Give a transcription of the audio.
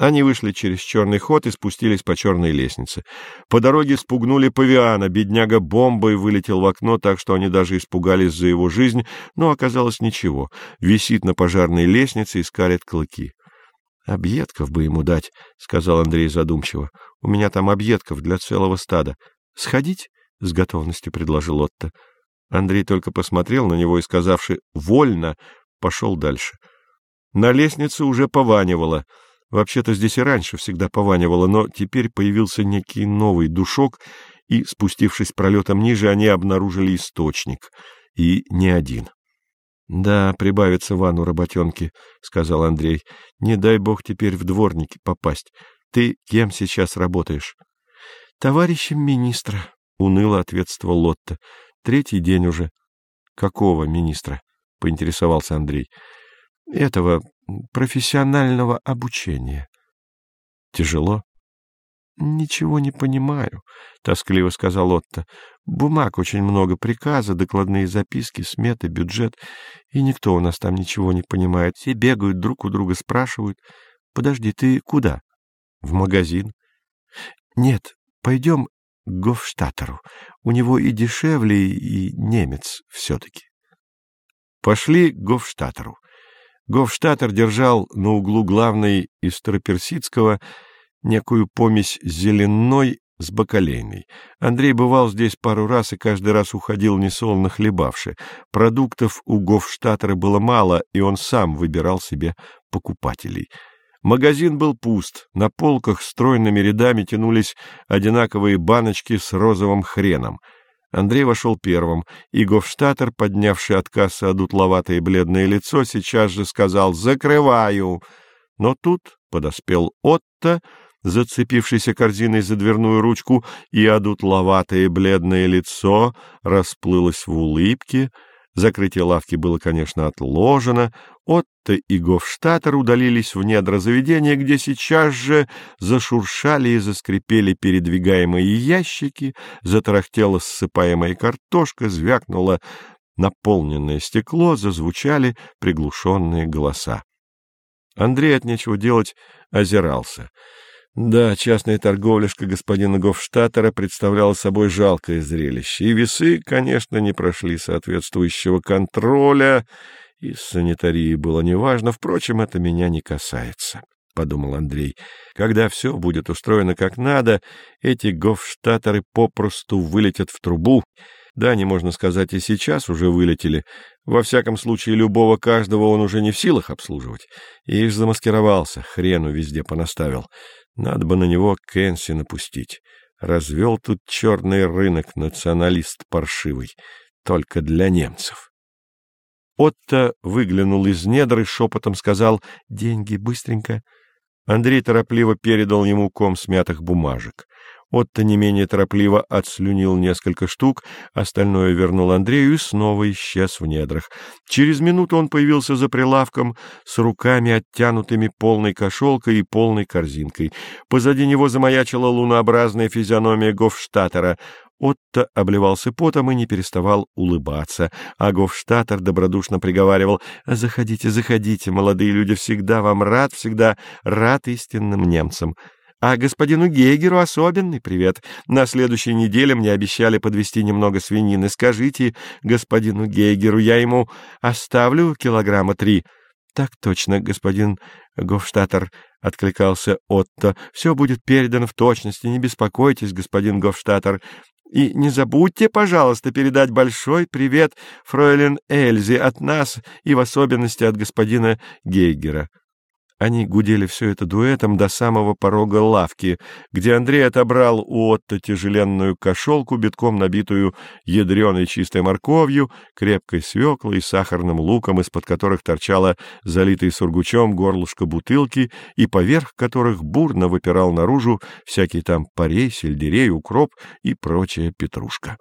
Они вышли через черный ход и спустились по черной лестнице. По дороге спугнули павиана, бедняга бомбой вылетел в окно, так что они даже испугались за его жизнь, но оказалось ничего. Висит на пожарной лестнице и скалит клыки. — Объедков бы ему дать, — сказал Андрей задумчиво. — У меня там объедков для целого стада. — Сходить? — с готовностью предложил Отто. Андрей только посмотрел на него и, сказавши «вольно», пошел дальше. На лестнице уже пованивало — Вообще-то здесь и раньше всегда пованивало, но теперь появился некий новый душок, и, спустившись пролетом ниже, они обнаружили источник. И не один. — Да, прибавится ванну работенки, — сказал Андрей. — Не дай бог теперь в дворники попасть. Ты кем сейчас работаешь? — Товарищем министра, — уныло ответствовал Лотта. — Третий день уже. — Какого министра? — поинтересовался Андрей. — Этого профессионального обучения. — Тяжело? — Ничего не понимаю, — тоскливо сказал Отто. — Бумаг очень много, приказа, докладные записки, сметы, бюджет, и никто у нас там ничего не понимает. Все бегают, друг у друга спрашивают. — Подожди, ты куда? — В магазин. — Нет, пойдем к Гофштатеру. У него и дешевле, и немец все-таки. Пошли к Гофштатеру. Гофштаттер держал на углу главной из Троперсидского некую помесь зеленой с бакалейной. Андрей бывал здесь пару раз и каждый раз уходил несолоно хлебавши. Продуктов у Гофштаттера было мало, и он сам выбирал себе покупателей. Магазин был пуст, на полках стройными рядами тянулись одинаковые баночки с розовым хреном — Андрей вошел первым, и Гофштаттер, поднявший от кассы одутловатое бледное лицо, сейчас же сказал «Закрываю!». Но тут подоспел Отто, зацепившийся корзиной за дверную ручку, и одутловатое бледное лицо расплылось в улыбке — Закрытие лавки было, конечно, отложено. Отто и Гофштаттер удалились в недра заведения, где сейчас же зашуршали и заскрипели передвигаемые ящики, затарахтела ссыпаемая картошка, звякнуло наполненное стекло, зазвучали приглушенные голоса. Андрей от нечего делать озирался — да, частная торговляшка господина Гофштаттера представляла собой жалкое зрелище, и весы, конечно, не прошли соответствующего контроля, и с санитарией было неважно, впрочем, это меня не касается. — подумал Андрей. — Когда все будет устроено как надо, эти гофштаторы попросту вылетят в трубу. Да, не можно сказать, и сейчас уже вылетели. Во всяком случае, любого каждого он уже не в силах обслуживать. Ишь замаскировался, хрену везде понаставил. Надо бы на него Кэнси напустить. Развел тут черный рынок националист паршивый, только для немцев. Отто выглянул из недр и шепотом сказал «Деньги, быстренько». Андрей торопливо передал ему ком смятых бумажек. Отто не менее торопливо отслюнил несколько штук, остальное вернул Андрею и снова исчез в недрах. Через минуту он появился за прилавком с руками, оттянутыми полной кошелкой и полной корзинкой. Позади него замаячила лунообразная физиономия Гофштаттера. Отто обливался потом и не переставал улыбаться, а Гофштаттер добродушно приговаривал «Заходите, заходите, молодые люди, всегда вам рад, всегда рад истинным немцам». А господину Гейгеру особенный привет. На следующей неделе мне обещали подвести немного свинины. Скажите господину Гейгеру, я ему оставлю килограмма три. — Так точно, господин Гофштаттер, — откликался Отто. — Все будет передано в точности, не беспокойтесь, господин Гофштаттер. И не забудьте, пожалуйста, передать большой привет фройлен Эльзе от нас и в особенности от господина Гейгера. Они гудели все это дуэтом до самого порога лавки, где Андрей отобрал у Отто тяжеленную кошелку, битком набитую ядреной чистой морковью, крепкой свеклой сахарным луком, из-под которых торчала залитый сургучом горлышко бутылки, и поверх которых бурно выпирал наружу всякий там парей, сельдерей, укроп и прочая петрушка.